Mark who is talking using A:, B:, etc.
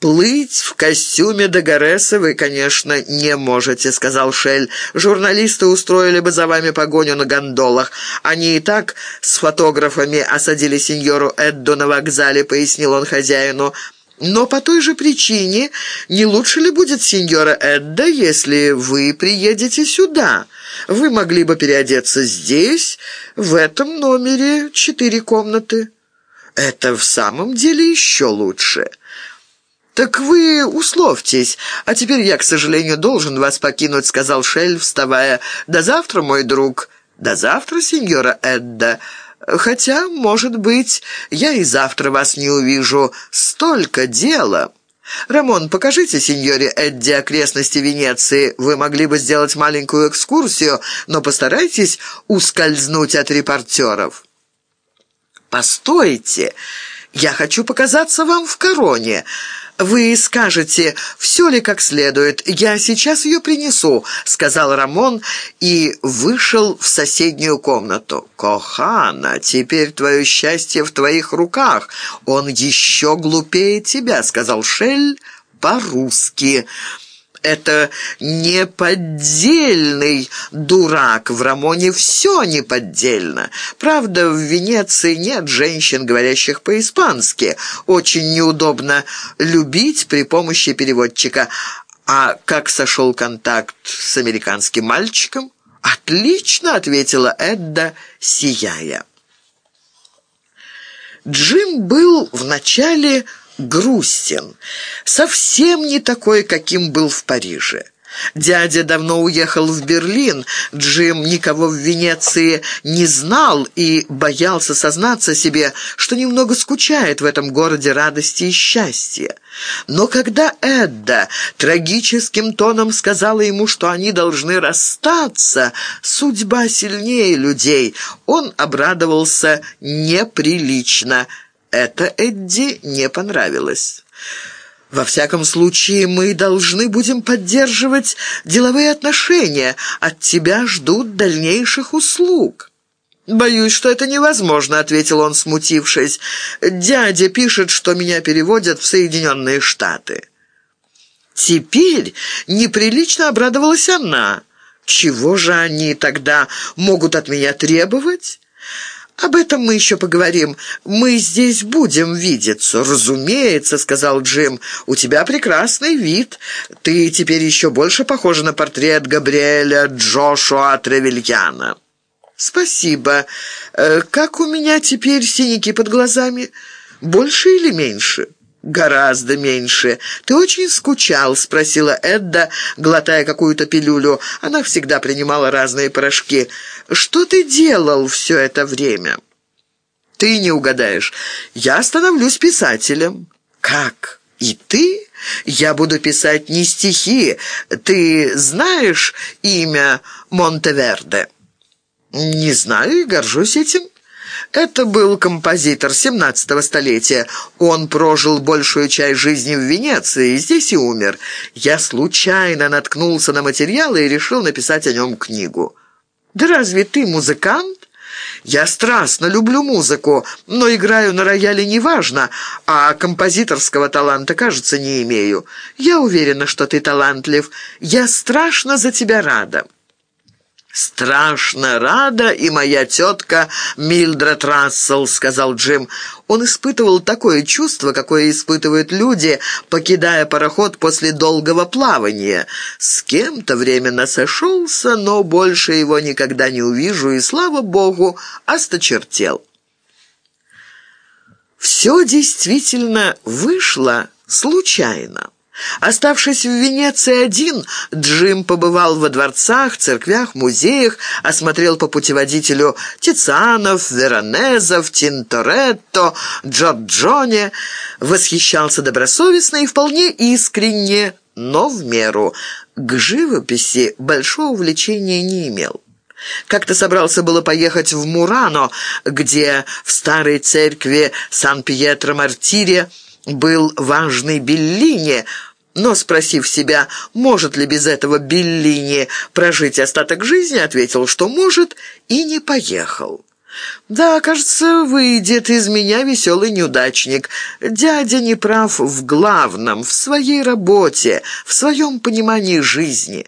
A: «Плыть в костюме Дагареса вы, конечно, не можете», — сказал Шель. «Журналисты устроили бы за вами погоню на гондолах. Они и так с фотографами осадили сеньору Эдду на вокзале», — пояснил он хозяину. «Но по той же причине не лучше ли будет сеньора Эдда, если вы приедете сюда? Вы могли бы переодеться здесь, в этом номере четыре комнаты». «Это в самом деле еще лучше». «Так вы условьтесь. А теперь я, к сожалению, должен вас покинуть», — сказал Шель, вставая. «До завтра, мой друг». «До завтра, сеньора Эдда». «Хотя, может быть, я и завтра вас не увижу. Столько дела». «Рамон, покажите сеньоре Эдди окрестности Венеции. Вы могли бы сделать маленькую экскурсию, но постарайтесь ускользнуть от репортеров». «Постойте, я хочу показаться вам в короне». «Вы скажете, все ли как следует? Я сейчас ее принесу», — сказал Рамон и вышел в соседнюю комнату. «Кохана, теперь твое счастье в твоих руках. Он еще глупее тебя», — сказал Шель по-русски это неподдельный дурак. В Рамоне все неподдельно. Правда, в Венеции нет женщин, говорящих по-испански. Очень неудобно любить при помощи переводчика. А как сошел контакт с американским мальчиком? «Отлично», — ответила Эдда, сияя. Джим был вначале грустен, совсем не такой, каким был в Париже. Дядя давно уехал в Берлин, Джим никого в Венеции не знал и боялся сознаться себе, что немного скучает в этом городе радости и счастья. Но когда Эдда трагическим тоном сказала ему, что они должны расстаться, судьба сильнее людей, он обрадовался неприлично – это Эдди не понравилось. «Во всяком случае, мы должны будем поддерживать деловые отношения. От тебя ждут дальнейших услуг». «Боюсь, что это невозможно», — ответил он, смутившись. «Дядя пишет, что меня переводят в Соединенные Штаты». Теперь неприлично обрадовалась она. «Чего же они тогда могут от меня требовать?» «Об этом мы еще поговорим. Мы здесь будем видеться». «Разумеется», — сказал Джим. «У тебя прекрасный вид. Ты теперь еще больше похожа на портрет Габриэля Джошуа Тревельяна». «Спасибо. Э, как у меня теперь синяки под глазами? Больше или меньше?» «Гораздо меньше. Ты очень скучал?» — спросила Эдда, глотая какую-то пилюлю. Она всегда принимала разные порошки. «Что ты делал все это время?» «Ты не угадаешь. Я становлюсь писателем». «Как? И ты?» «Я буду писать не стихи. Ты знаешь имя Монтеверде?» «Не знаю и горжусь этим». Это был композитор 17-го столетия. Он прожил большую часть жизни в Венеции, здесь и умер. Я случайно наткнулся на материалы и решил написать о нем книгу. «Да разве ты музыкант?» «Я страстно люблю музыку, но играю на рояле неважно, а композиторского таланта, кажется, не имею. Я уверена, что ты талантлив. Я страшно за тебя рада». «Страшно рада и моя тетка Милдред Рассел», — сказал Джим. Он испытывал такое чувство, какое испытывают люди, покидая пароход после долгого плавания. С кем-то временно сошелся, но больше его никогда не увижу, и, слава богу, осточертел. Все действительно вышло случайно. Оставшись в Венеции один, Джим побывал во дворцах, церквях, музеях, осмотрел по путеводителю Тицианов, Веронезов, Тинторетто, Джорджоне, восхищался добросовестно и вполне искренне, но в меру. К живописи большого увлечения не имел. Как-то собрался было поехать в Мурано, где в старой церкви Сан-Пьетро-Мартире был важный Беллини – но, спросив себя, может ли без этого Беллини прожить остаток жизни, ответил, что может, и не поехал. «Да, кажется, выйдет из меня веселый неудачник. Дядя не прав в главном, в своей работе, в своем понимании жизни».